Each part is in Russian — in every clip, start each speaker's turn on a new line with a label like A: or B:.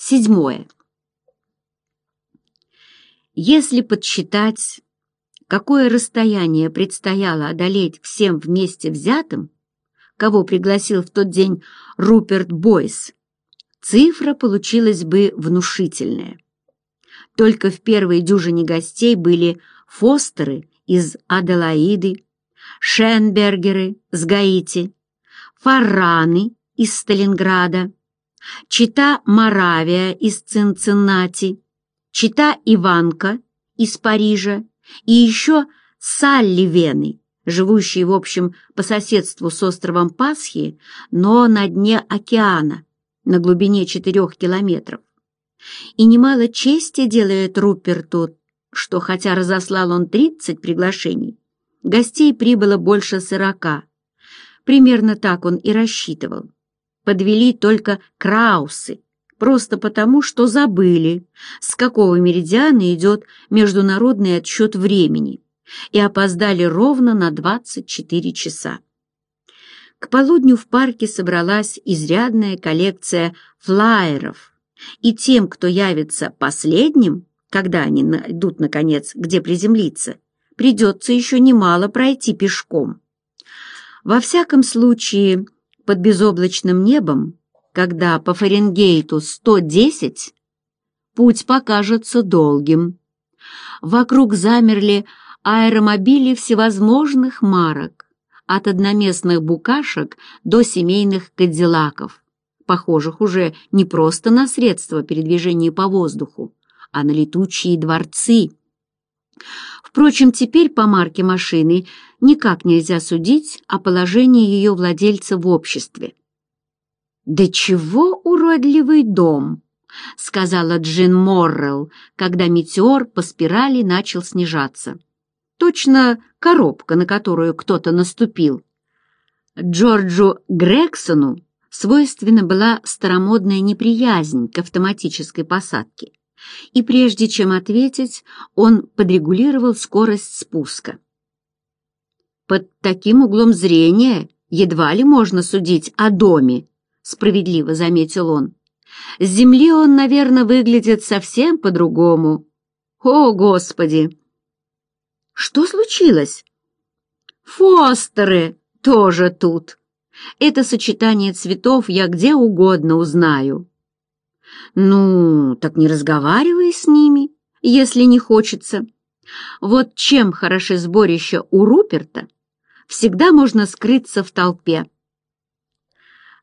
A: Седьмое. Если подсчитать, какое расстояние предстояло одолеть всем вместе взятым, кого пригласил в тот день Руперт Бойс, цифра получилась бы внушительная. Только в первой дюжине гостей были Фостеры из Аделаиды, Шенбергеры с Гаити, Фарраны из Сталинграда, чита Моравия из Цинциннати, чита Иванка из Парижа и еще Салливены, живущие, в общем, по соседству с островом Пасхи, но на дне океана, на глубине четырех километров. И немало чести делает Руперту, что хотя разослал он 30 приглашений, гостей прибыло больше сорока. Примерно так он и рассчитывал подвели только краусы, просто потому, что забыли, с какого меридиана идет международный отсчет времени, и опоздали ровно на 24 часа. К полудню в парке собралась изрядная коллекция флайеров, и тем, кто явится последним, когда они найдут, наконец, где приземлиться, придется еще немало пройти пешком. Во всяком случае, под безоблачным небом, когда по Фаренгейту 110, путь покажется долгим. Вокруг замерли аэромобили всевозможных марок, от одноместных букашек до семейных кадиллаков, похожих уже не просто на средства передвижения по воздуху, а на летучие дворцы. Впрочем, теперь по марке машины никак нельзя судить о положении ее владельца в обществе. «Да чего уродливый дом!» — сказала Джин Моррелл, когда метеор по спирали начал снижаться. «Точно коробка, на которую кто-то наступил». Джорджу Грексону свойственна была старомодная неприязнь к автоматической посадке, и прежде чем ответить, он подрегулировал скорость спуска. Под таким углом зрения едва ли можно судить о доме, справедливо заметил он. С земли он, наверное, выглядит совсем по-другому. О, Господи! Что случилось? Фостеры тоже тут. Это сочетание цветов я где угодно узнаю. Ну, так не разговаривай с ними, если не хочется. Вот чем хороши сборища у Руперта, всегда можно скрыться в толпе.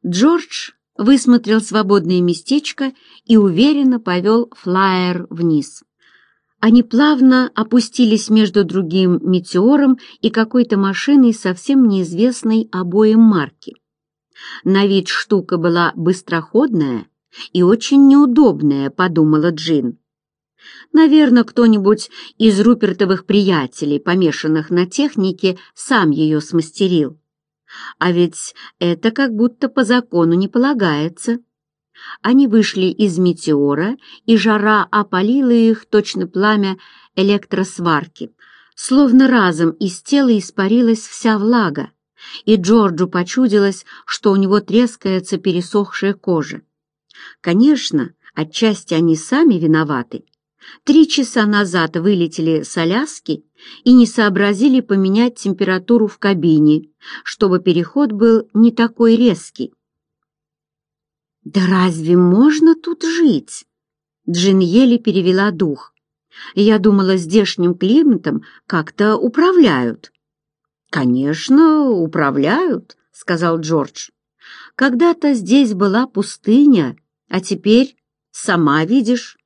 A: Джордж высмотрел свободное местечко и уверенно повел флайер вниз. Они плавно опустились между другим метеором и какой-то машиной совсем неизвестной обоим марки. На вид штука была быстроходная и очень неудобная, подумала Джин. Наверное, кто-нибудь из Рупертовых приятелей, помешанных на технике, сам ее смастерил. А ведь это как будто по закону не полагается. Они вышли из метеора, и жара опалила их точно пламя электросварки. Словно разом из тела испарилась вся влага, и Джорджу почудилось, что у него трескается пересохшая кожа. Конечно, отчасти они сами виноваты, Три часа назад вылетели с Аляски и не сообразили поменять температуру в кабине, чтобы переход был не такой резкий. «Да разве можно тут жить?» Джин еле перевела дух. «Я думала, здешним климатом как-то управляют». «Конечно, управляют», — сказал Джордж. «Когда-то здесь была пустыня, а теперь, сама видишь,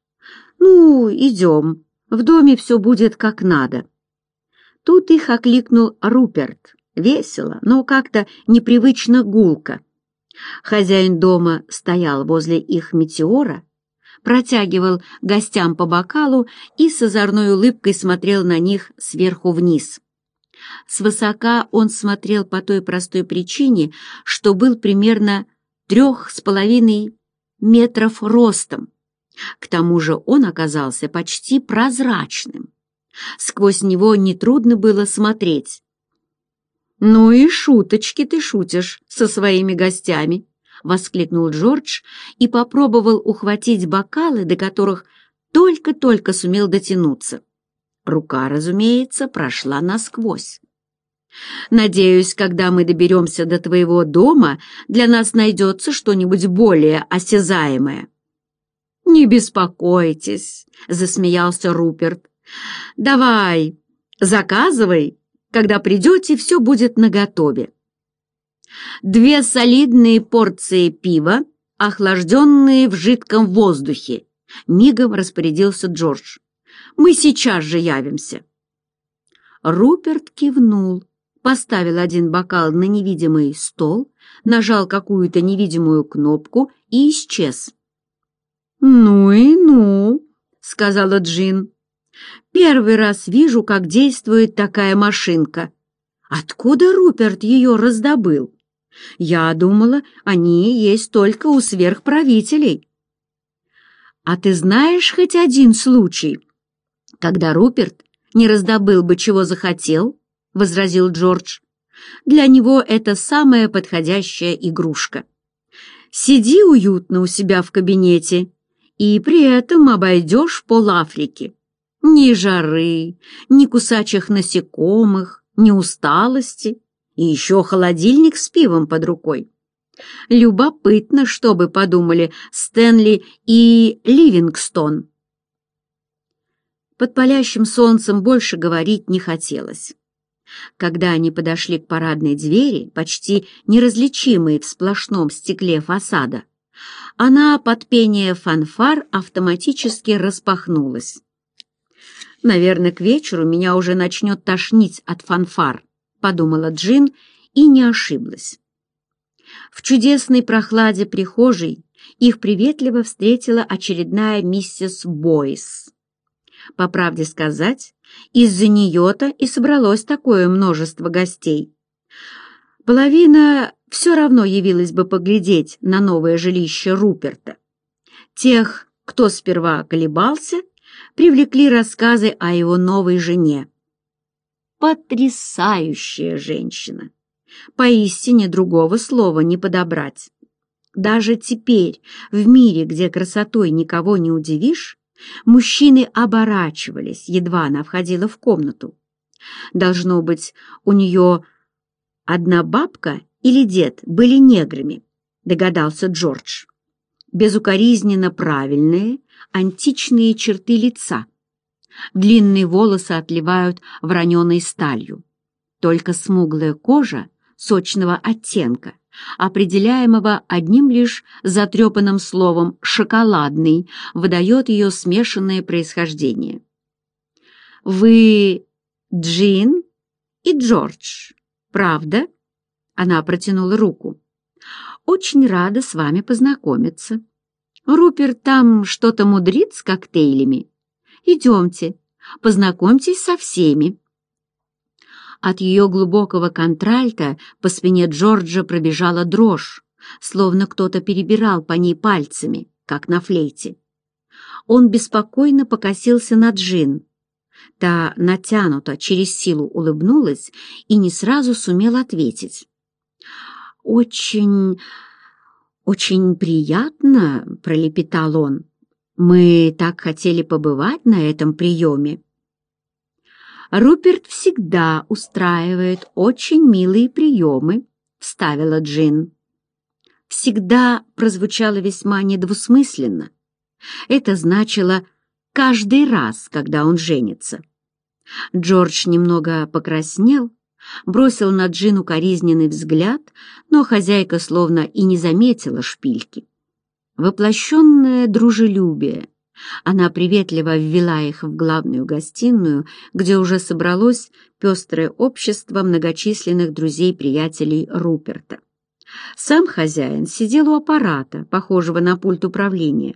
A: «Ну, идем, в доме все будет как надо». Тут их окликнул Руперт, весело, но как-то непривычно гулко. Хозяин дома стоял возле их метеора, протягивал гостям по бокалу и с озорной улыбкой смотрел на них сверху вниз. Свысока он смотрел по той простой причине, что был примерно трех с половиной метров ростом к тому же он оказался почти прозрачным. Сквозь него нетрудно было смотреть. «Ну и шуточки ты шутишь со своими гостями!» — воскликнул Джордж и попробовал ухватить бокалы, до которых только-только сумел дотянуться. Рука, разумеется, прошла насквозь. «Надеюсь, когда мы доберемся до твоего дома, для нас найдется что-нибудь более осязаемое». «Не беспокойтесь», — засмеялся Руперт. «Давай, заказывай, когда придете, все будет наготове». Две солидные порции пива, охлажденные в жидком воздухе, мигом распорядился Джордж. «Мы сейчас же явимся». Руперт кивнул, поставил один бокал на невидимый стол, нажал какую-то невидимую кнопку и исчез. «Ну и ну», — сказала Джин. «Первый раз вижу, как действует такая машинка. Откуда Руперт ее раздобыл? Я думала, они есть только у сверхправителей». «А ты знаешь хоть один случай, когда Руперт не раздобыл бы, чего захотел?» — возразил Джордж. «Для него это самая подходящая игрушка. Сиди уютно у себя в кабинете и при этом обойдешь пол Африки. Ни жары, ни кусачих насекомых, ни усталости, и еще холодильник с пивом под рукой. Любопытно, что бы подумали Стэнли и Ливингстон. Под палящим солнцем больше говорить не хотелось. Когда они подошли к парадной двери, почти неразличимой в сплошном стекле фасада, она под пение фанфар автоматически распахнулась. «Наверное, к вечеру меня уже начнет тошнить от фанфар», — подумала Джин и не ошиблась. В чудесной прохладе прихожей их приветливо встретила очередная миссис Бойс. По правде сказать, из-за нее-то и собралось такое множество гостей. Половина все равно явилась бы поглядеть на новое жилище Руперта. Тех, кто сперва колебался, привлекли рассказы о его новой жене. Потрясающая женщина! Поистине другого слова не подобрать. Даже теперь, в мире, где красотой никого не удивишь, мужчины оборачивались, едва она входила в комнату. Должно быть, у нее одна бабка или дед были неграми, догадался Джордж. Безукоризненно правильные античные черты лица. Длинные волосы отливают враненой сталью. Только смуглая кожа сочного оттенка, определяемого одним лишь затрепанным словом «шоколадный», выдает ее смешанное происхождение. «Вы Джин и Джордж?» «Правда?» — она протянула руку. «Очень рада с вами познакомиться. Руперт там что-то мудрит с коктейлями. Идемте, познакомьтесь со всеми». От ее глубокого контральта по спине Джорджа пробежала дрожь, словно кто-то перебирал по ней пальцами, как на флейте. Он беспокойно покосился на Джин. Та натянуто через силу улыбнулась и не сразу сумела ответить. «Очень... очень приятно», — пролепетал он. «Мы так хотели побывать на этом приеме». «Руперт всегда устраивает очень милые приемы», — вставила Джин. «Всегда» прозвучало весьма недвусмысленно. Это значило каждый раз, когда он женится. Джордж немного покраснел, бросил на Джину коризненный взгляд, но хозяйка словно и не заметила шпильки. Воплощенное дружелюбие. Она приветливо ввела их в главную гостиную, где уже собралось пестрое общество многочисленных друзей-приятелей Руперта. Сам хозяин сидел у аппарата, похожего на пульт управления.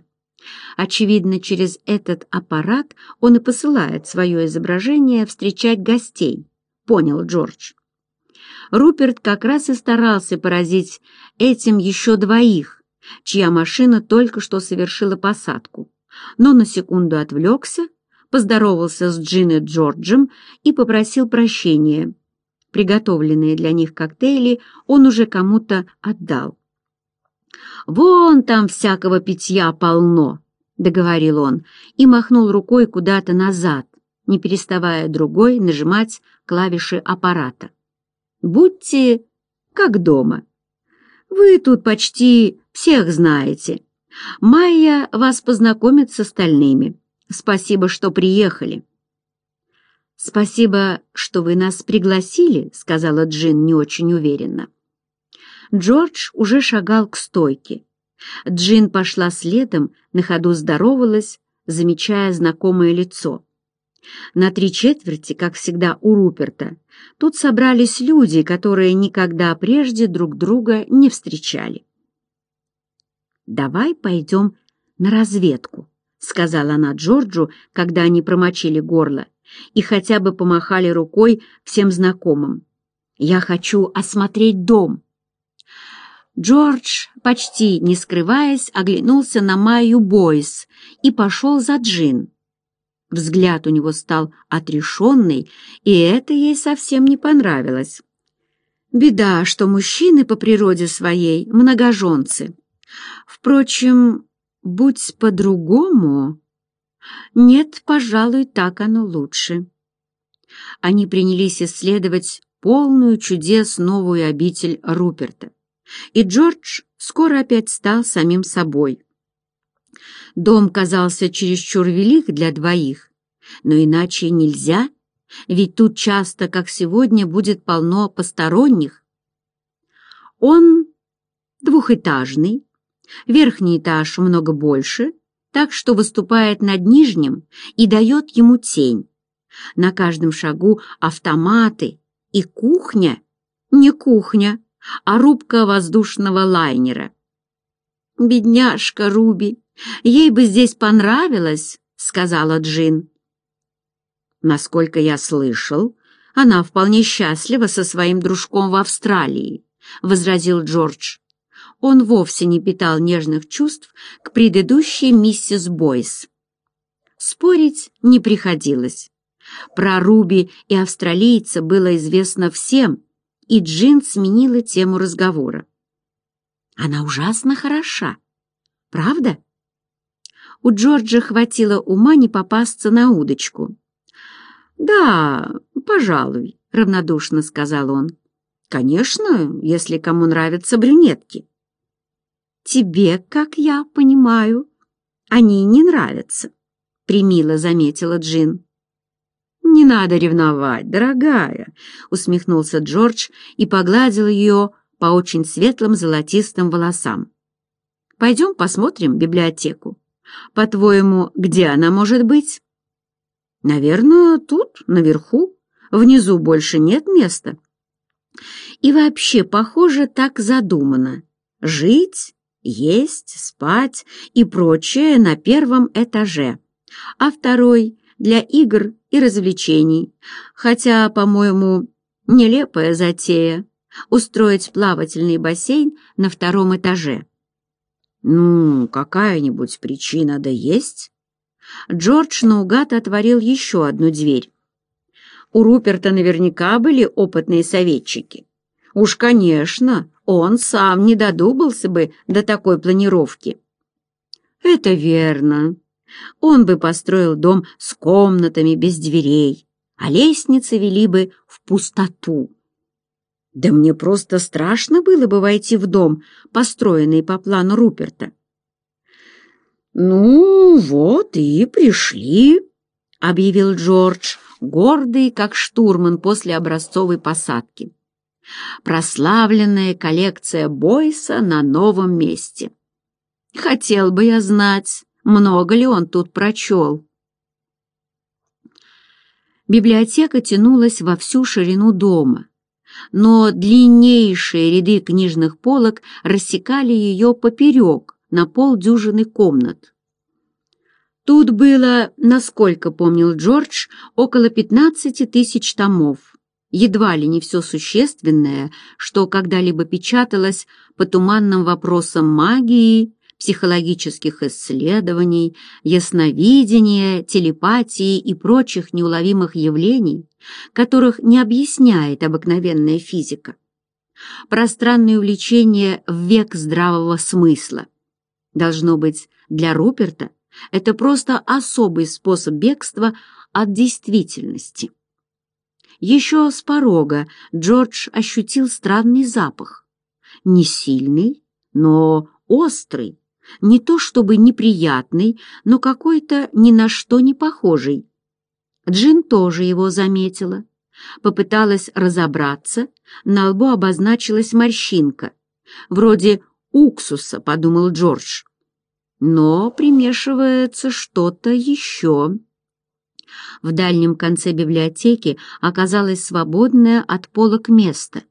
A: Очевидно, через этот аппарат он и посылает свое изображение встречать гостей, понял Джордж. Руперт как раз и старался поразить этим еще двоих, чья машина только что совершила посадку, но на секунду отвлекся, поздоровался с Джиной Джорджем и попросил прощения. Приготовленные для них коктейли он уже кому-то отдал. «Вон там всякого питья полно», — договорил он и махнул рукой куда-то назад, не переставая другой нажимать клавиши аппарата. «Будьте как дома. Вы тут почти всех знаете. Майя вас познакомит с остальными. Спасибо, что приехали». «Спасибо, что вы нас пригласили», — сказала Джин не очень уверенно. Джордж уже шагал к стойке. Джин пошла следом, на ходу здоровалась, замечая знакомое лицо. На три четверти, как всегда у Руперта, тут собрались люди, которые никогда прежде друг друга не встречали. «Давай пойдем на разведку», — сказала она Джорджу, когда они промочили горло и хотя бы помахали рукой всем знакомым. «Я хочу осмотреть дом». Джордж, почти не скрываясь, оглянулся на Майю Бойс и пошел за Джин. Взгляд у него стал отрешенный, и это ей совсем не понравилось. Беда, что мужчины по природе своей многоженцы. Впрочем, будь по-другому... Нет, пожалуй, так оно лучше. Они принялись исследовать полную чудес новую обитель Руперта и Джордж скоро опять стал самим собой. Дом казался чересчур велик для двоих, но иначе нельзя, ведь тут часто, как сегодня, будет полно посторонних. Он двухэтажный, верхний этаж много больше, так что выступает над нижним и дает ему тень. На каждом шагу автоматы и кухня, не кухня, а рубка воздушного лайнера. «Бедняжка Руби, ей бы здесь понравилось», — сказала Джин. Насколько я слышал, она вполне счастлива со своим дружком в Австралии, — возразил Джордж. Он вовсе не питал нежных чувств к предыдущей миссис Бойс. Спорить не приходилось. Про Руби и австралийца было известно всем, и Джин сменила тему разговора. «Она ужасно хороша, правда?» У Джорджа хватило ума не попасться на удочку. «Да, пожалуй», — равнодушно сказал он. «Конечно, если кому нравятся брюнетки». «Тебе, как я понимаю, они не нравятся», — примило заметила Джин. «Не надо ревновать, дорогая», — усмехнулся Джордж и погладил ее по очень светлым золотистым волосам. «Пойдем посмотрим библиотеку. По-твоему, где она может быть?» «Наверное, тут, наверху. Внизу больше нет места». И вообще, похоже, так задумано. Жить, есть, спать и прочее на первом этаже, а второй — для игр и развлечений, хотя, по-моему, нелепая затея — устроить плавательный бассейн на втором этаже. «Ну, какая-нибудь причина да есть?» Джордж наугад отворил еще одну дверь. У Руперта наверняка были опытные советчики. Уж, конечно, он сам не додумался бы до такой планировки. «Это верно», он бы построил дом с комнатами без дверей, а лестницы вели бы в пустоту. Да мне просто страшно было бы войти в дом, построенный по плану Руперта. «Ну, вот и пришли», — объявил Джордж, гордый, как штурман после образцовой посадки. Прославленная коллекция Бойса на новом месте. Хотел бы я знать, много ли он тут прочел. Библиотека тянулась во всю ширину дома, но длиннейшие ряды книжных полок рассекали ее поперек на полдюжины комнат. Тут было, насколько помнил Джордж, около 15 тысяч томов. Едва ли не все существенное, что когда-либо печаталось по туманным вопросам магии, психологических исследований, ясновидения, телепатии и прочих неуловимых явлений, которых не объясняет обыкновенная физика. Пространное увлечение в век здравого смысла. Должно быть, для Руперта это просто особый способ бегства от действительности. Еще с порога Джордж ощутил странный запах. Не сильный, но острый, не то чтобы неприятный, но какой-то ни на что не похожий. Джин тоже его заметила. Попыталась разобраться, на лбу обозначилась морщинка. Вроде уксуса, подумал Джордж. Но примешивается что-то еще. В дальнем конце библиотеки оказалось свободное от полок место.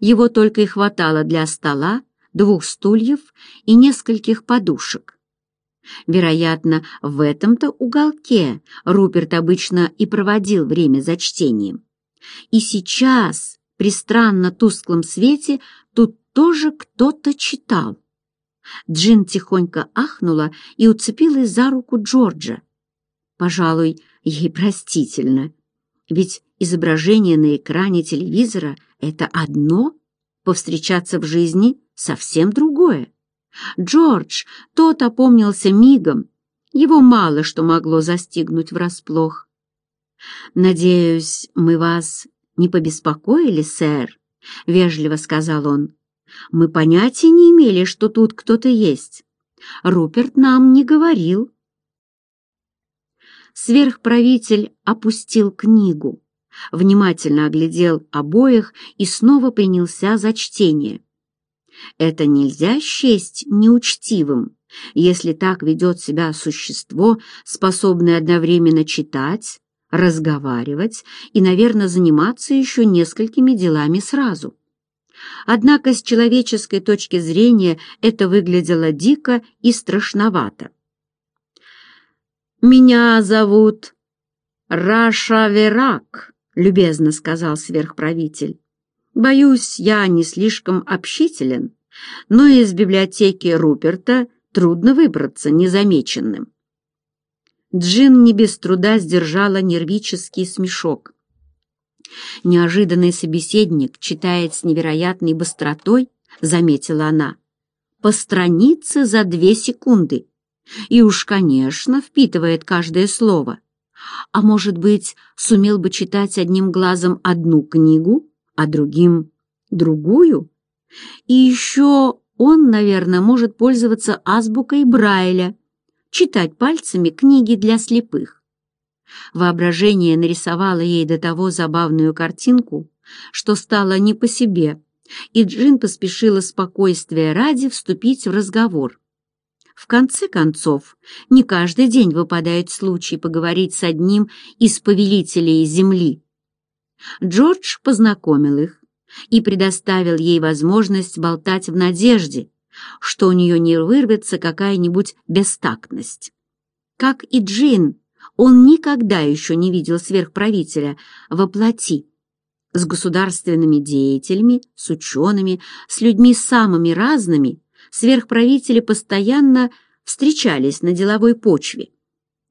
A: Его только и хватало для стола двух стульев и нескольких подушек. Вероятно, в этом-то уголке Руперт обычно и проводил время за чтением. И сейчас, при странно тусклом свете, тут тоже кто-то читал. Джин тихонько ахнула и уцепилась за руку Джорджа. Пожалуй, ей простительно, ведь изображение на экране телевизора — это одно — повстречаться в жизни совсем другое. Джордж, тот опомнился мигом, его мало что могло застигнуть врасплох. «Надеюсь, мы вас не побеспокоили, сэр?» — вежливо сказал он. «Мы понятия не имели, что тут кто-то есть. Руперт нам не говорил». Сверхправитель опустил книгу внимательно оглядел обоих и снова принялся за чтение. Это нельзя счесть неучтивым, если так ведет себя существо, способное одновременно читать, разговаривать и, наверное, заниматься еще несколькими делами сразу. Однако с человеческой точки зрения это выглядело дико и страшновато. «Меня зовут Рашаверак», — любезно сказал сверхправитель. «Боюсь, я не слишком общителен, но из библиотеки Руперта трудно выбраться незамеченным». Джин не без труда сдержала нервический смешок. «Неожиданный собеседник читает с невероятной быстротой», — заметила она, — «по странице за две секунды» и уж, конечно, впитывает каждое слово. А может быть, сумел бы читать одним глазом одну книгу, а другим — другую? И еще он, наверное, может пользоваться азбукой Брайля, читать пальцами книги для слепых. Воображение нарисовало ей до того забавную картинку, что стало не по себе, и Джин поспешила спокойствие ради вступить в разговор. В конце концов, не каждый день выпадает случай поговорить с одним из повелителей Земли. Джордж познакомил их и предоставил ей возможность болтать в надежде, что у нее не вырвется какая-нибудь бестактность. Как и Джин, он никогда еще не видел сверхправителя во плоти. С государственными деятелями, с учеными, с людьми самыми разными – сверхправители постоянно встречались на деловой почве.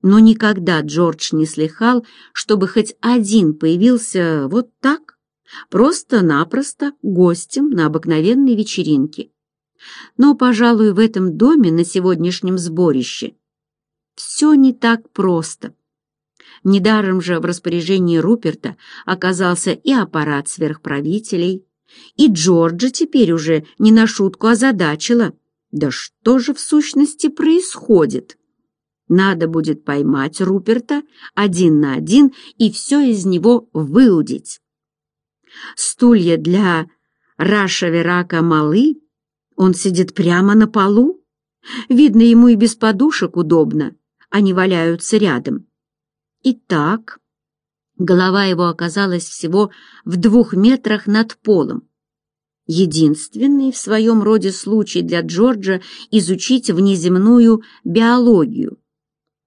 A: Но никогда Джордж не слыхал, чтобы хоть один появился вот так, просто-напросто гостем на обыкновенной вечеринке. Но, пожалуй, в этом доме на сегодняшнем сборище все не так просто. Недаром же в распоряжении Руперта оказался и аппарат сверхправителей, и Джорджа теперь уже не на шутку озадачила. Да что же в сущности происходит? Надо будет поймать Руперта один на один и все из него выудить. Стулья для Раша Верака малы, он сидит прямо на полу. Видно, ему и без подушек удобно, они валяются рядом. Итак, Голова его оказалась всего в двух метрах над полом. Единственный в своем роде случай для Джорджа изучить внеземную биологию.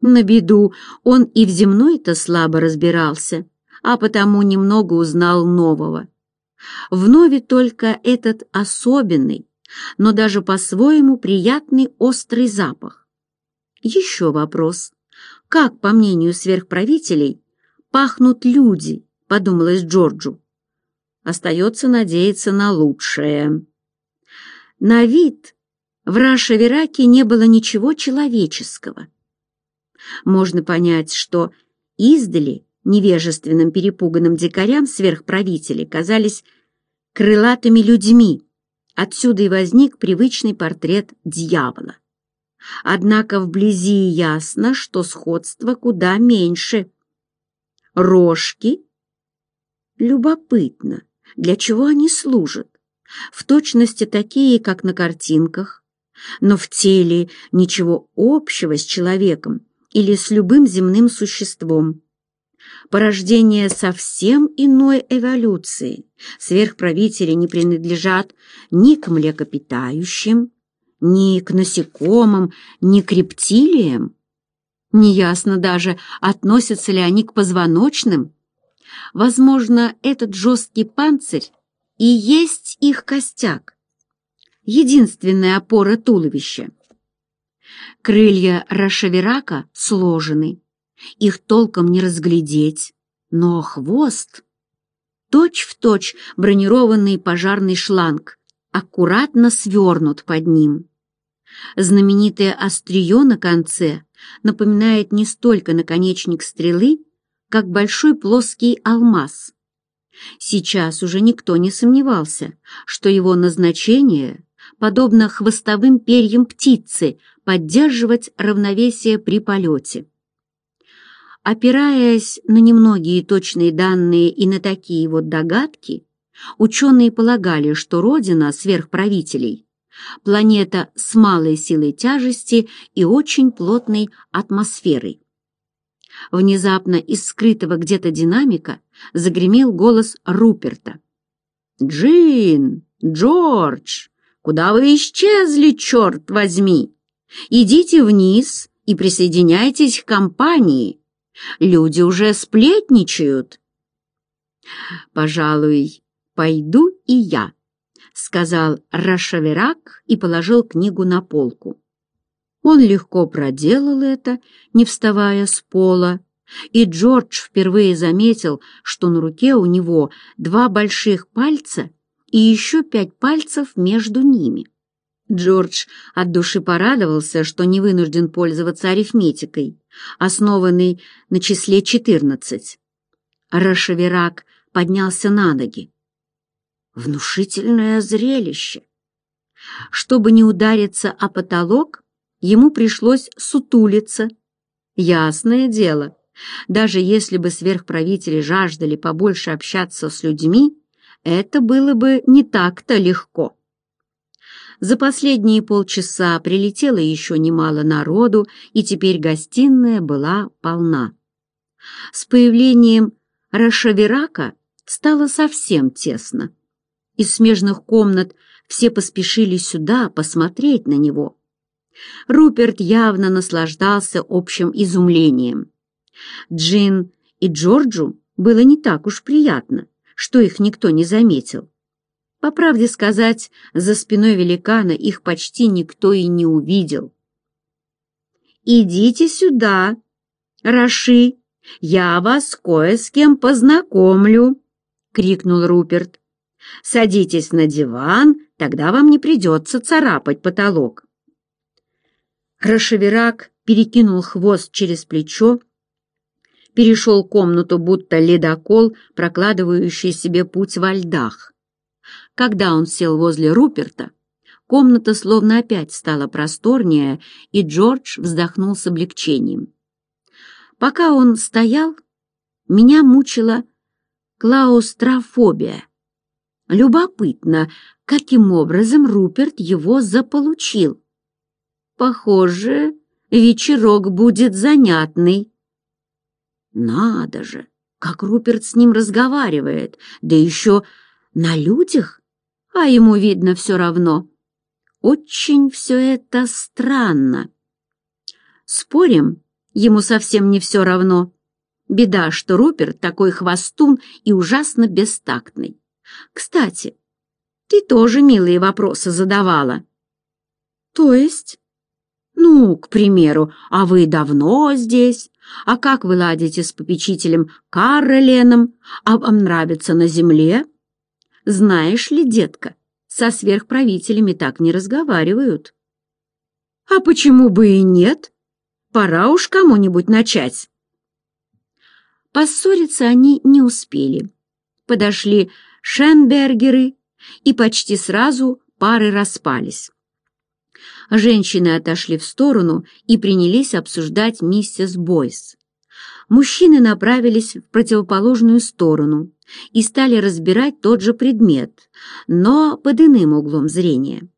A: На беду он и в земной-то слабо разбирался, а потому немного узнал нового. Вновь только этот особенный, но даже по-своему приятный острый запах. Еще вопрос. Как, по мнению сверхправителей, пахнут люди», — подумалось Джорджу. Остается надеяться на лучшее. На вид в Рашевераке не было ничего человеческого. Можно понять, что издали невежественным перепуганным дикарям сверхправители казались крылатыми людьми. Отсюда и возник привычный портрет дьявола. Однако вблизи ясно, что сходство куда меньше — рожки. Любопытно, для чего они служат? В точности такие, как на картинках, но в теле ничего общего с человеком или с любым земным существом. Порождение совсем иной эволюции. Сверхправители не принадлежат ни к млекопитающим, ни к насекомым, ни к рептилиям. Неясно даже, относятся ли они к позвоночным. Возможно, этот жесткий панцирь и есть их костяк, единственная опора туловища. Крылья Рашаверака сложены, их толком не разглядеть, но хвост точь-в-точь точь бронированный пожарный шланг, аккуратно свернут под ним. Знаменитое острие на конце напоминает не столько наконечник стрелы, как большой плоский алмаз. Сейчас уже никто не сомневался, что его назначение, подобно хвостовым перьям птицы, поддерживать равновесие при полете. Опираясь на немногие точные данные и на такие вот догадки, ученые полагали, что Родина сверхправителей Планета с малой силой тяжести и очень плотной атмосферой. Внезапно из скрытого где-то динамика загремел голос Руперта. «Джин! Джордж! Куда вы исчезли, черт возьми? Идите вниз и присоединяйтесь к компании. Люди уже сплетничают». «Пожалуй, пойду и я», сказал Рашаверак и положил книгу на полку. Он легко проделал это, не вставая с пола, и Джордж впервые заметил, что на руке у него два больших пальца и еще пять пальцев между ними. Джордж от души порадовался, что не вынужден пользоваться арифметикой, основанной на числе 14. Рашаверак поднялся на ноги. Внушительное зрелище. Чтобы не удариться о потолок, ему пришлось сутулиться. Ясное дело, даже если бы сверхправители жаждали побольше общаться с людьми, это было бы не так-то легко. За последние полчаса прилетело еще немало народу, и теперь гостиная была полна. С появлением Рашаверака стало совсем тесно из смежных комнат все поспешили сюда посмотреть на него. Руперт явно наслаждался общим изумлением. Джин и Джорджу было не так уж приятно, что их никто не заметил. По правде сказать, за спиной великана их почти никто и не увидел. «Идите сюда, Раши, я вас кое с кем познакомлю!» — крикнул Руперт. Садитесь на диван, тогда вам не придется царапать потолок. Рашеверак перекинул хвост через плечо, перешел комнату, будто ледокол, прокладывающий себе путь во льдах. Когда он сел возле Руперта, комната словно опять стала просторнее, и Джордж вздохнул с облегчением. Пока он стоял, меня мучила клаустрофобия — Любопытно, каким образом Руперт его заполучил. Похоже, вечерок будет занятный. Надо же, как Руперт с ним разговаривает, да еще на людях, а ему видно все равно. Очень все это странно. Спорим, ему совсем не все равно. Беда, что Руперт такой хвостун и ужасно бестактный. Кстати, ты тоже милые вопросы задавала. То есть? Ну, к примеру, а вы давно здесь? А как вы ладите с попечителем Кароленом? А вам нравится на земле? Знаешь ли, детка, со сверхправителями так не разговаривают. А почему бы и нет? Пора уж кому-нибудь начать. Поссориться они не успели. Подошли Шенбергеры, и почти сразу пары распались. Женщины отошли в сторону и принялись обсуждать миссис Бойс. Мужчины направились в противоположную сторону и стали разбирать тот же предмет, но под иным углом зрения.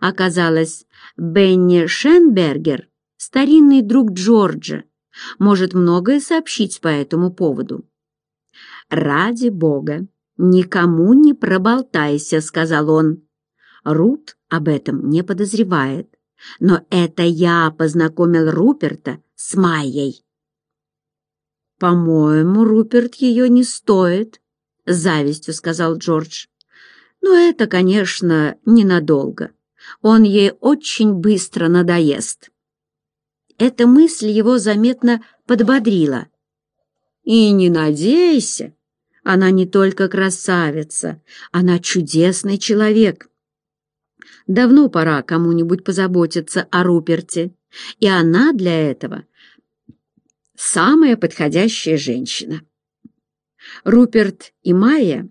A: Оказалось, Бенни Шенбергер, старинный друг Джорджа, может многое сообщить по этому поводу. «Ради бога!» «Никому не проболтайся», — сказал он. Рут об этом не подозревает. Но это я познакомил Руперта с Майей. «По-моему, Руперт ее не стоит», — завистью сказал Джордж. «Но это, конечно, ненадолго. Он ей очень быстро надоест». Эта мысль его заметно подбодрила. «И не надейся», она не только красавица, она чудесный человек. Давно пора кому-нибудь позаботиться о Руперте, и она для этого самая подходящая женщина. Руперт и Майя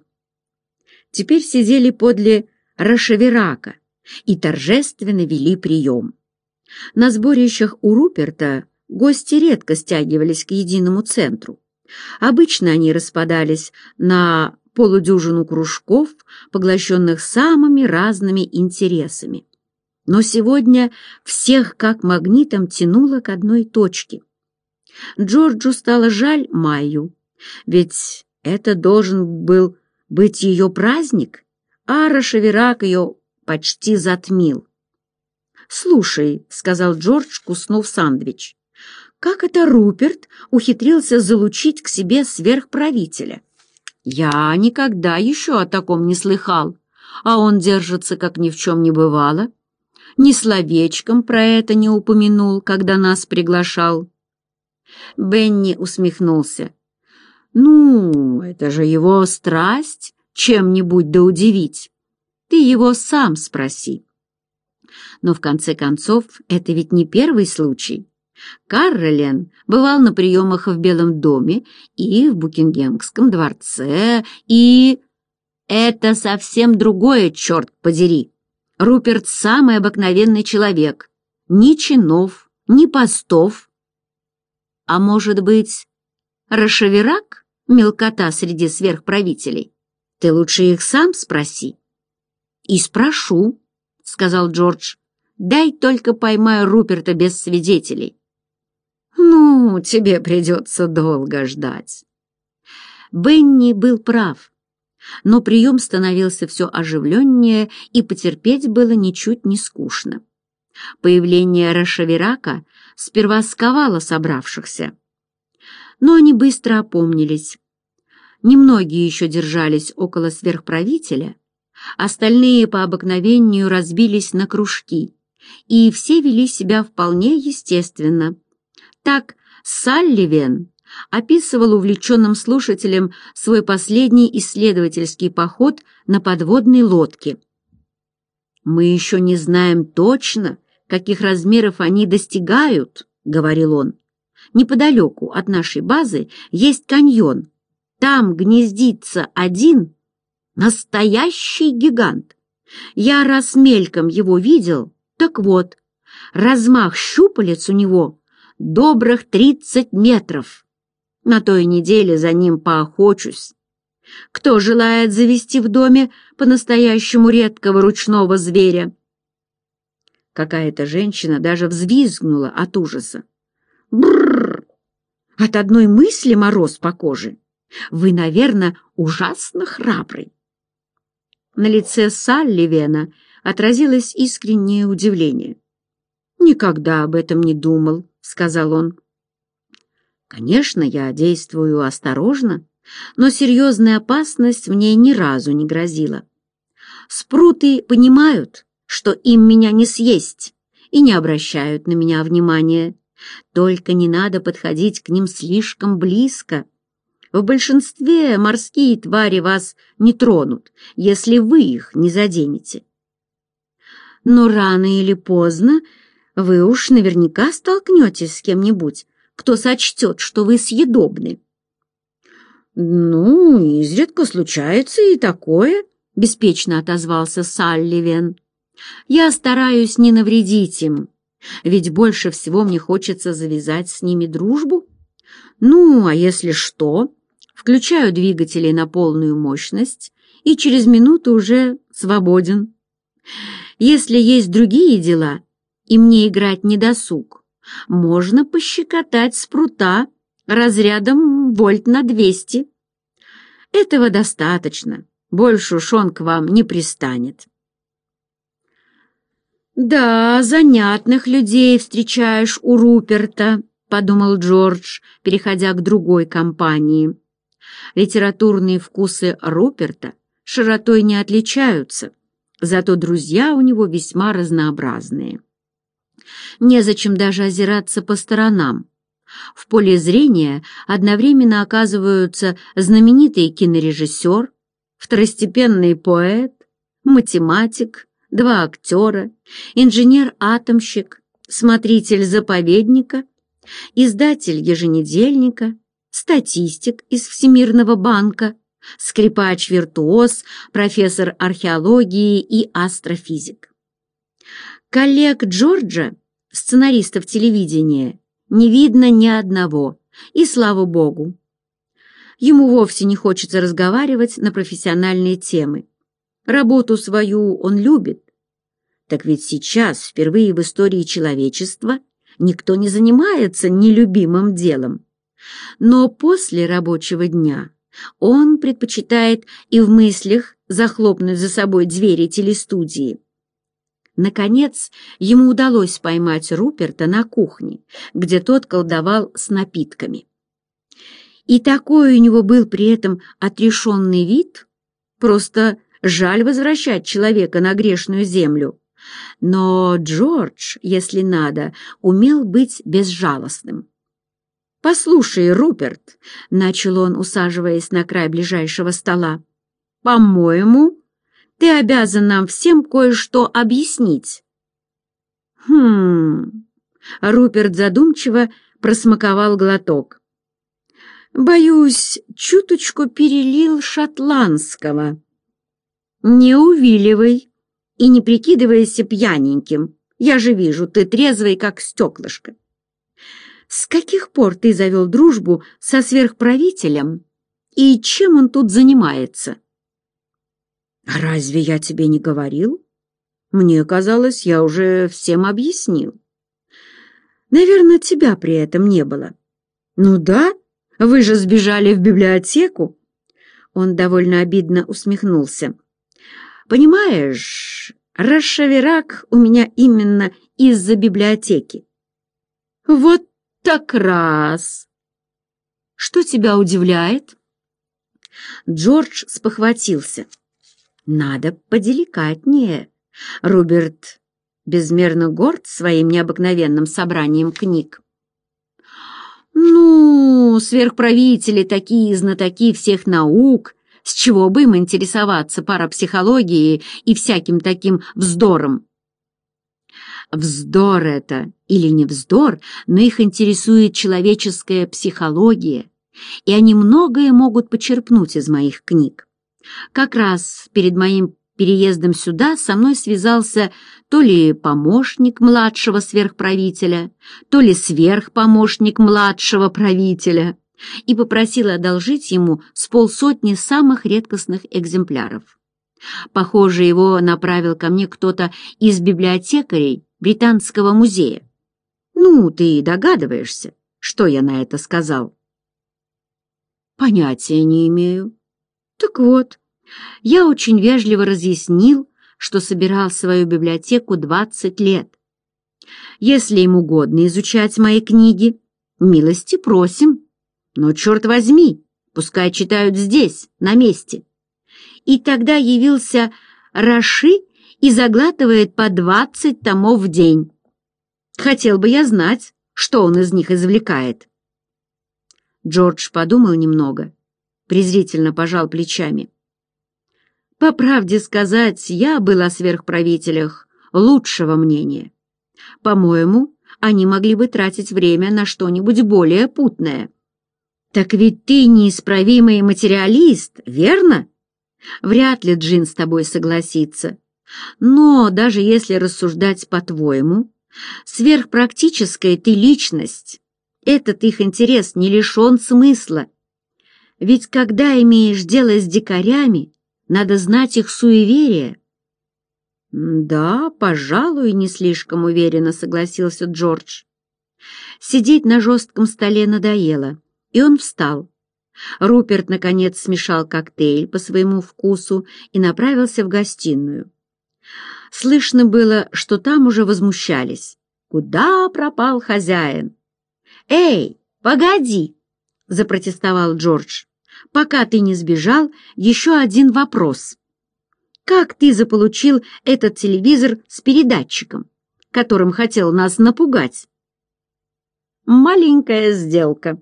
A: теперь сидели подле Рашеверака и торжественно вели прием. На сборищах у Руперта гости редко стягивались к единому центру. Обычно они распадались на полудюжину кружков, поглощенных самыми разными интересами. Но сегодня всех как магнитом тянуло к одной точке. Джорджу стало жаль Майю, ведь это должен был быть ее праздник, а Рашеверак ее почти затмил. «Слушай», — сказал Джордж, куснув сандвич, как это Руперт ухитрился залучить к себе сверхправителя. Я никогда еще о таком не слыхал, а он держится, как ни в чем не бывало. Ни словечком про это не упомянул, когда нас приглашал. Бенни усмехнулся. «Ну, это же его страсть, чем-нибудь да удивить. Ты его сам спроси». Но в конце концов, это ведь не первый случай. Каролин бывал на приемах в Белом доме и в Букингемском дворце, и... Это совсем другое, черт подери. Руперт самый обыкновенный человек. Ни чинов, ни постов. А может быть, Рашеверак? Мелкота среди сверхправителей. Ты лучше их сам спроси. И спрошу, — сказал Джордж. Дай только поймаю Руперта без свидетелей. «Ну, тебе придется долго ждать». Бенни был прав, но прием становился все оживленнее, и потерпеть было ничуть не скучно. Появление Рашавирака сперва сковало собравшихся. Но они быстро опомнились. Немногие еще держались около сверхправителя, остальные по обыкновению разбились на кружки, и все вели себя вполне естественно — так Салливен описывал увлеченным слушателям свой последний исследовательский поход на подводной лодке. «Мы еще не знаем точно, каких размеров они достигают», — говорил он. «Неподалеку от нашей базы есть каньон. Там гнездится один настоящий гигант. Я раз мельком его видел, так вот, размах щупалец у него добрых тридцать метров. На той неделе за ним поохочусь. Кто желает завести в доме по-настоящему редкого ручного зверя? Какая-то женщина даже взвизгнула от ужаса. Бррр! От одной мысли мороз по коже. Вы, наверное, ужасно храбрый. На лице Салливена отразилось искреннее удивление. Никогда об этом не думал сказал он. Конечно, я действую осторожно, но серьезная опасность мне ни разу не грозила. Спруты понимают, что им меня не съесть, и не обращают на меня внимания. Только не надо подходить к ним слишком близко. В большинстве морские твари вас не тронут, если вы их не заденете. Но рано или поздно вы уж наверняка столкнетесь с кем-нибудь, кто сочтет, что вы съедобны. «Ну, изредка случается и такое», — беспечно отозвался Салливен. «Я стараюсь не навредить им, ведь больше всего мне хочется завязать с ними дружбу. Ну, а если что, включаю двигатели на полную мощность и через минуту уже свободен. Если есть другие дела, и мне играть не досуг, можно пощекотать с прута разрядом вольт на 200. Этого достаточно, больше уж он к вам не пристанет. «Да, занятных людей встречаешь у Руперта», — подумал Джордж, переходя к другой компании. Литературные вкусы Руперта широтой не отличаются, зато друзья у него весьма разнообразные. Незачем даже озираться по сторонам. В поле зрения одновременно оказываются знаменитый кинорежиссер, второстепенный поэт, математик, два актера, инженер-атомщик, смотритель заповедника, издатель еженедельника, статистик из Всемирного банка, скрипач-виртуоз, профессор археологии и астрофизик. Коллег Джорджа сценаристов телевидения не видно ни одного, и слава богу. Ему вовсе не хочется разговаривать на профессиональные темы. Работу свою он любит. Так ведь сейчас, впервые в истории человечества, никто не занимается нелюбимым делом. Но после рабочего дня он предпочитает и в мыслях захлопнуть за собой двери телестудии Наконец, ему удалось поймать Руперта на кухне, где тот колдовал с напитками. И такой у него был при этом отрешенный вид. Просто жаль возвращать человека на грешную землю. Но Джордж, если надо, умел быть безжалостным. «Послушай, Руперт», — начал он, усаживаясь на край ближайшего стола, — «по-моему, ты обязан нам всем кое-что объяснить». «Хм...» — Руперт задумчиво просмаковал глоток. «Боюсь, чуточку перелил шотландского». «Не увиливай и не прикидывайся пьяненьким. Я же вижу, ты трезвый, как стеклышко». «С каких пор ты завел дружбу со сверхправителем и чем он тут занимается?» «Разве я тебе не говорил? Мне казалось, я уже всем объяснил». «Наверное, тебя при этом не было». «Ну да, вы же сбежали в библиотеку». Он довольно обидно усмехнулся. «Понимаешь, расшаверак у меня именно из-за библиотеки». «Вот так раз!» «Что тебя удивляет?» Джордж спохватился надо поделикатнее. Руберт безмерно горд своим необыкновенным собранием книг. «Ну, сверхправители такие знатоки всех наук, с чего бы им интересоваться парапсихологией и всяким таким вздором?» Вздор это или не вздор, но их интересует человеческая психология, и они многое могут почерпнуть из моих книг. Как раз перед моим переездом сюда со мной связался то ли помощник младшего сверхправителя, то ли сверхпомощник младшего правителя и попросил одолжить ему с полсотни самых редкостных экземпляров. Похоже, его направил ко мне кто-то из библиотекарей Британского музея. Ну, ты догадываешься, что я на это сказал? Понятия не имею. Так вот, я очень вежливо разъяснил, что собирал свою библиотеку 20 лет. Если им угодно изучать мои книги, милости просим. Но, черт возьми, пускай читают здесь, на месте. И тогда явился Раши и заглатывает по 20 томов в день. Хотел бы я знать, что он из них извлекает. Джордж подумал немного презрительно пожал плечами. По правде сказать, я был о сверхправителях лучшего мнения. По-моему, они могли бы тратить время на что-нибудь более путное. Так ведь ты неисправимый материалист, верно? Вряд ли Джин с тобой согласится. Но даже если рассуждать по-твоему, сверхпрактическая ты личность. Этот их интерес не лишен смысла. Ведь когда имеешь дело с дикарями, надо знать их суеверие. «Да, пожалуй, не слишком уверенно согласился Джордж. Сидеть на жестком столе надоело, и он встал. Руперт, наконец, смешал коктейль по своему вкусу и направился в гостиную. Слышно было, что там уже возмущались. «Куда пропал хозяин?» «Эй, погоди!» — запротестовал Джордж пока ты не сбежал, еще один вопрос. Как ты заполучил этот телевизор с передатчиком, которым хотел нас напугать? Маленькая сделка.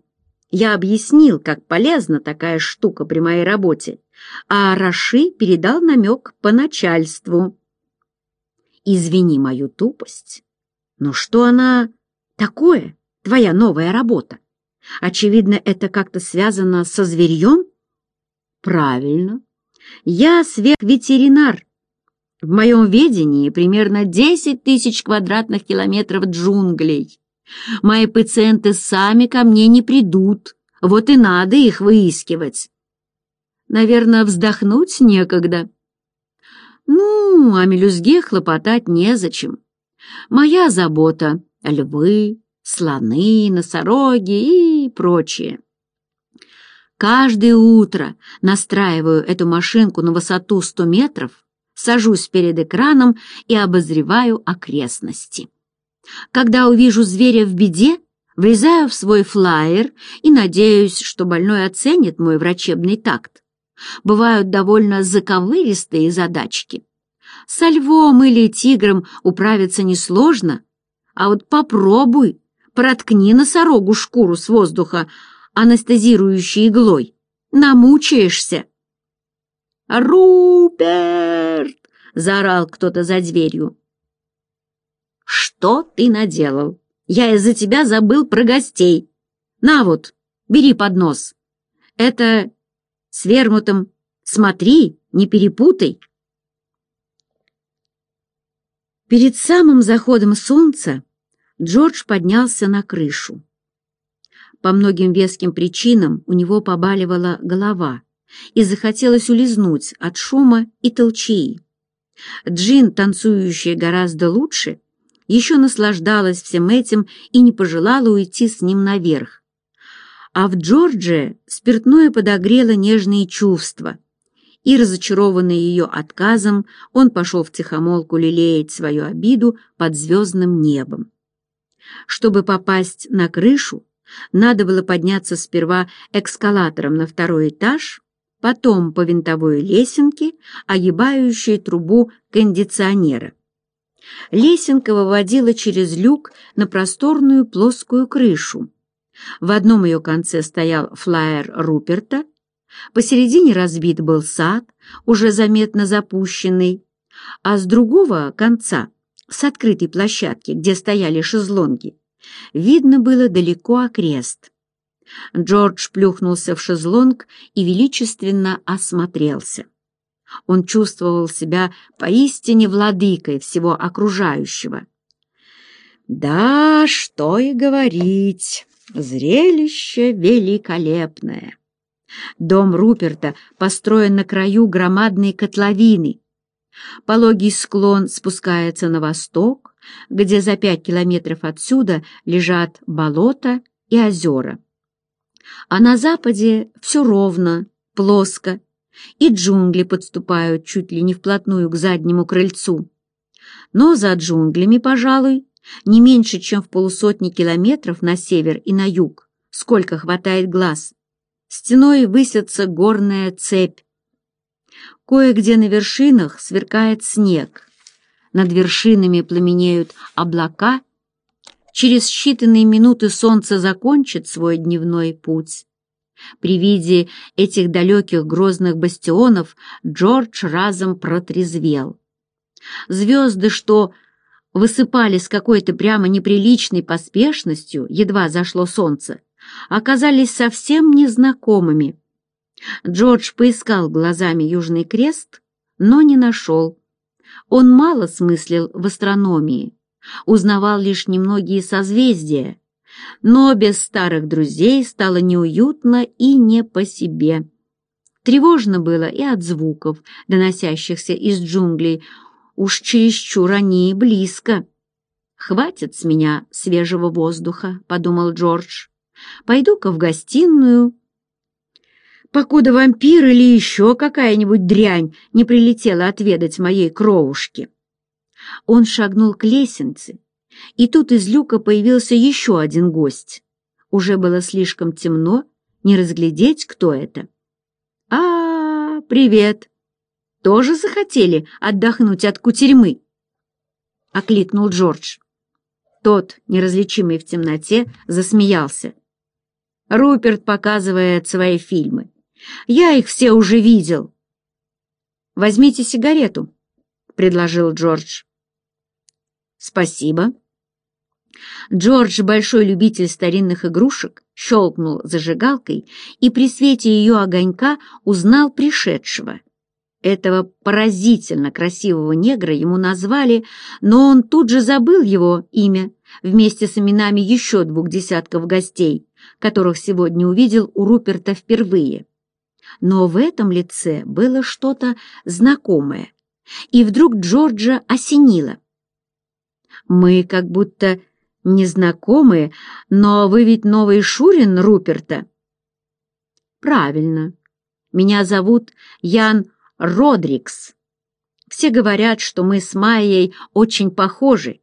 A: Я объяснил, как полезна такая штука при моей работе, а Раши передал намек по начальству. Извини мою тупость, но что она такое, твоя новая работа? Очевидно, это как-то связано со зверьем? Правильно. Я сверхветеринар. В моем ведении примерно 10 тысяч квадратных километров джунглей. Мои пациенты сами ко мне не придут, вот и надо их выискивать. Наверное, вздохнуть некогда. Ну, о мелюзге хлопотать незачем. Моя забота — львы, слоны, носороги и прочее. Каждое утро настраиваю эту машинку на высоту 100 метров, сажусь перед экраном и обозреваю окрестности. Когда увижу зверя в беде, врезаю в свой флаер и надеюсь, что больной оценит мой врачебный такт. Бывают довольно заковыристые задачки. Со львом или тигром управиться несложно, а вот попробуй проткни носорогу шкуру с воздуха анестезирующей иглой. Намучаешься!» «Руперт!» — заорал кто-то за дверью. «Что ты наделал? Я из-за тебя забыл про гостей. На вот, бери поднос. Это с вермутом. Смотри, не перепутай!» Перед самым заходом солнца Джордж поднялся на крышу. По многим веским причинам у него побаливала голова и захотелось улизнуть от шума и толчей. Джин, танцующая гораздо лучше, еще наслаждалась всем этим и не пожелала уйти с ним наверх. А в Джордже спиртное подогрело нежные чувства, и, разочарованный ее отказом, он пошел в тихомолку лелеять свою обиду под звездным небом. Чтобы попасть на крышу, надо было подняться сперва экскалатором на второй этаж, потом по винтовой лесенке, огибающей трубу кондиционера. Лесенка выводила через люк на просторную плоскую крышу. В одном ее конце стоял флаер Руперта, посередине разбит был сад, уже заметно запущенный, а с другого конца с открытой площадки, где стояли шезлонги, видно было далеко окрест. Джордж плюхнулся в шезлонг и величественно осмотрелся. Он чувствовал себя поистине владыкой всего окружающего. Да, что и говорить, зрелище великолепное. Дом Руперта построен на краю громадной котловины, Пологий склон спускается на восток, где за пять километров отсюда лежат болота и озера. А на западе все ровно, плоско, и джунгли подступают чуть ли не вплотную к заднему крыльцу. Но за джунглями, пожалуй, не меньше, чем в полусотни километров на север и на юг, сколько хватает глаз, стеной высятся горная цепь Кое-где на вершинах сверкает снег. Над вершинами пламенеют облака. Через считанные минуты солнце закончит свой дневной путь. При виде этих далеких грозных бастионов Джордж разом протрезвел. Звезды, что высыпали с какой-то прямо неприличной поспешностью, едва зашло солнце, оказались совсем незнакомыми. Джордж поискал глазами Южный Крест, но не нашел. Он мало смыслил в астрономии, узнавал лишь немногие созвездия, но без старых друзей стало неуютно и не по себе. Тревожно было и от звуков, доносящихся из джунглей, уж чересчур они близко. «Хватит с меня свежего воздуха», — подумал Джордж. «Пойду-ка в гостиную покуда вампир или еще какая-нибудь дрянь не прилетела отведать моей кровушки. Он шагнул к лесенце, и тут из люка появился еще один гость. Уже было слишком темно, не разглядеть, кто это. а, -а, -а привет! Тоже захотели отдохнуть от кутерьмы?» — окликнул Джордж. Тот, неразличимый в темноте, засмеялся. Руперт показывает свои фильмы. Я их все уже видел. Возьмите сигарету, предложил Джордж. Спасибо. Джордж, большой любитель старинных игрушек, щелкнул зажигалкой и при свете ее огонька узнал пришедшего. Этого поразительно красивого негра ему назвали, но он тут же забыл его имя вместе с именами еще двух десятков гостей, которых сегодня увидел у Руперта впервые но в этом лице было что-то знакомое, и вдруг Джорджа осенило. «Мы как будто незнакомые, но вы ведь новый Шурин Руперта?» «Правильно. Меня зовут Ян Родрикс. Все говорят, что мы с Майей очень похожи».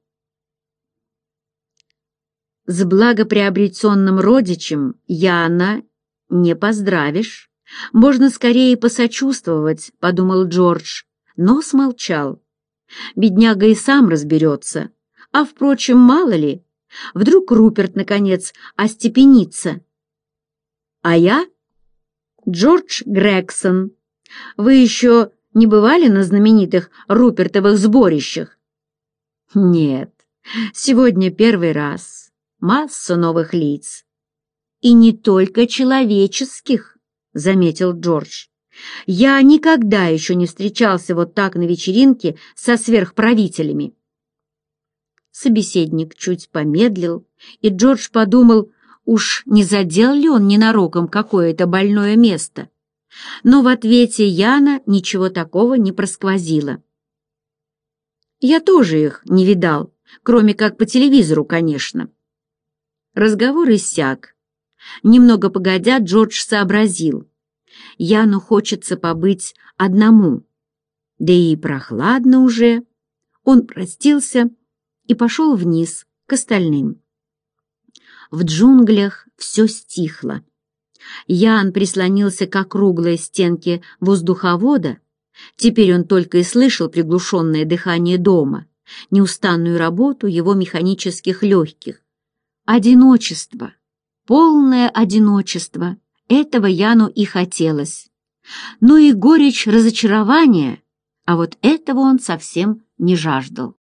A: С благоприобретенным родичем Яна не поздравишь. «Можно скорее посочувствовать», — подумал Джордж, но смолчал. «Бедняга и сам разберется. А, впрочем, мало ли, вдруг Руперт, наконец, остепенится». «А я?» «Джордж Грегсон. Вы еще не бывали на знаменитых Рупертовых сборищах?» «Нет, сегодня первый раз. Масса новых лиц. И не только человеческих». — заметил Джордж. «Я никогда еще не встречался вот так на вечеринке со сверхправителями». Собеседник чуть помедлил, и Джордж подумал, уж не задел ли он ненароком какое-то больное место. Но в ответе Яна ничего такого не просквозило. «Я тоже их не видал, кроме как по телевизору, конечно». Разговор иссяк, Немного погодя, Джордж сообразил. Яну хочется побыть одному. Да и прохладно уже. Он простился и пошел вниз, к остальным. В джунглях все стихло. Ян прислонился к округлой стенке воздуховода. Теперь он только и слышал приглушенное дыхание дома, неустанную работу его механических легких. Одиночество полное одиночество. Этого Яну и хотелось. Но и горечь разочарования, а вот этого он совсем не жаждал.